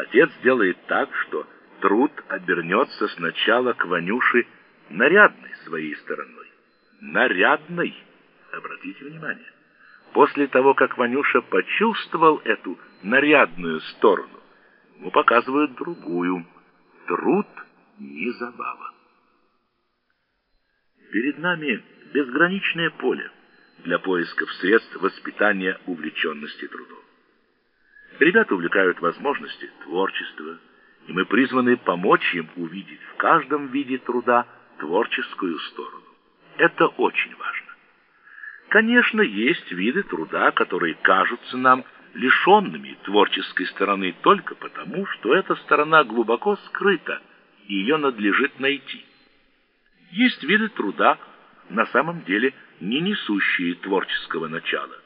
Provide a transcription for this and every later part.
Отец делает так, что труд обернется сначала к Ванюше нарядной своей стороной. Нарядной, обратите внимание. После того, как Ванюша почувствовал эту нарядную сторону, ему показывают другую. Труд не забава. Перед нами безграничное поле для поисков средств воспитания увлеченности трудом. Ребята увлекают возможности творчества, и мы призваны помочь им увидеть в каждом виде труда творческую сторону. Это очень важно. Конечно, есть виды труда, которые кажутся нам лишенными творческой стороны только потому, что эта сторона глубоко скрыта, и ее надлежит найти. Есть виды труда, на самом деле не несущие творческого начала.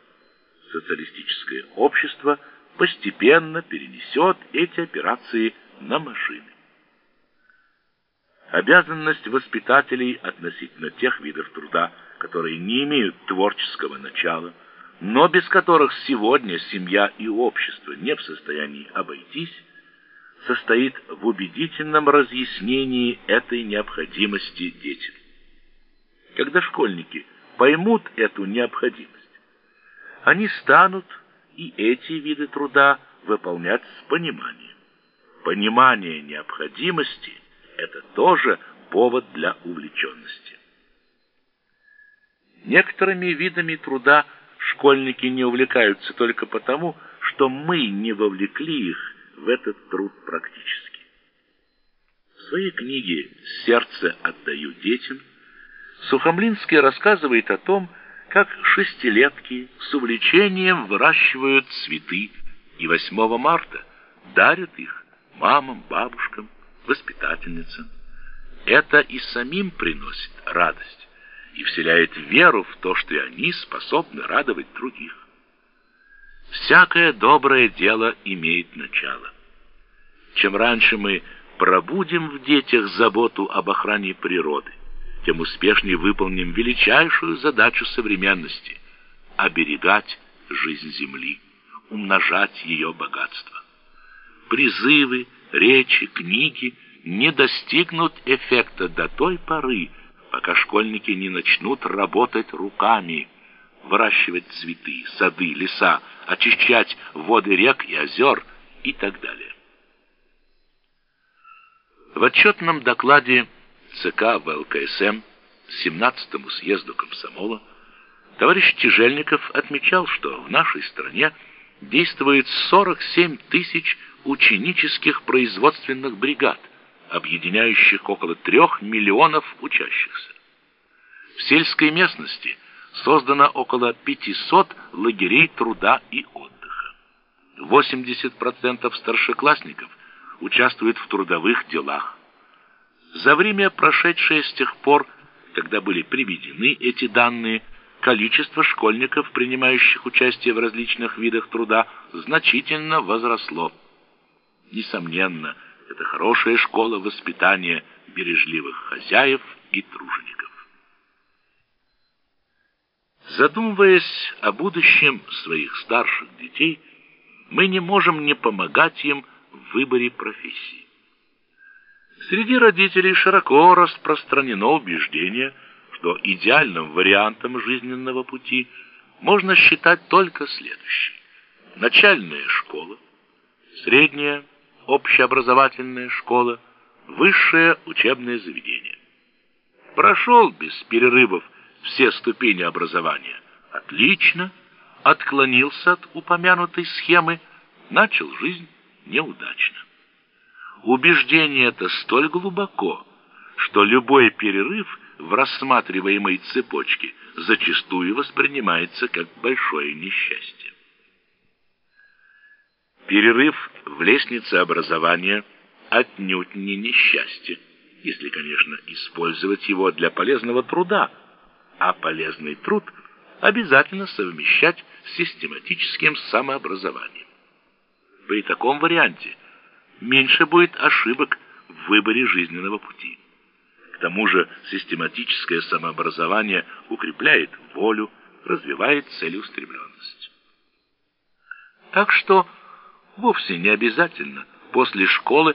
Социалистическое общество постепенно перенесет эти операции на машины. Обязанность воспитателей относительно тех видов труда, которые не имеют творческого начала, но без которых сегодня семья и общество не в состоянии обойтись, состоит в убедительном разъяснении этой необходимости детям. Когда школьники поймут эту необходимость, они станут и эти виды труда выполнять с пониманием. Понимание необходимости – это тоже повод для увлеченности. Некоторыми видами труда школьники не увлекаются только потому, что мы не вовлекли их в этот труд практически. В своей книге «Сердце отдаю детям» Сухомлинский рассказывает о том, как шестилетки с увлечением выращивают цветы и 8 марта дарят их мамам, бабушкам, воспитательницам. Это и самим приносит радость и вселяет веру в то, что и они способны радовать других. Всякое доброе дело имеет начало. Чем раньше мы пробудим в детях заботу об охране природы, тем успешнее выполним величайшую задачу современности – оберегать жизнь Земли, умножать ее богатство. Призывы, речи, книги не достигнут эффекта до той поры, пока школьники не начнут работать руками, выращивать цветы, сады, леса, очищать воды рек и озер и так далее. В отчетном докладе ЦК ВЛКСМ 17-му съезду комсомола товарищ Тяжельников отмечал, что в нашей стране действует 47 тысяч ученических производственных бригад, объединяющих около 3 миллионов учащихся. В сельской местности создано около 500 лагерей труда и отдыха. 80% старшеклассников участвуют в трудовых делах. За время, прошедшее с тех пор, когда были приведены эти данные, количество школьников, принимающих участие в различных видах труда, значительно возросло. Несомненно, это хорошая школа воспитания бережливых хозяев и тружеников. Задумываясь о будущем своих старших детей, мы не можем не помогать им в выборе профессии. Среди родителей широко распространено убеждение, что идеальным вариантом жизненного пути можно считать только следующий. Начальная школа, средняя общеобразовательная школа, высшее учебное заведение. Прошел без перерывов все ступени образования. Отлично. Отклонился от упомянутой схемы, начал жизнь неудачно. Убеждение это столь глубоко, что любой перерыв в рассматриваемой цепочке зачастую воспринимается как большое несчастье. Перерыв в лестнице образования отнюдь не несчастье, если, конечно, использовать его для полезного труда, а полезный труд обязательно совмещать с систематическим самообразованием. При таком варианте – меньше будет ошибок в выборе жизненного пути. К тому же систематическое самообразование укрепляет волю, развивает целеустремленность. Так что вовсе не обязательно после школы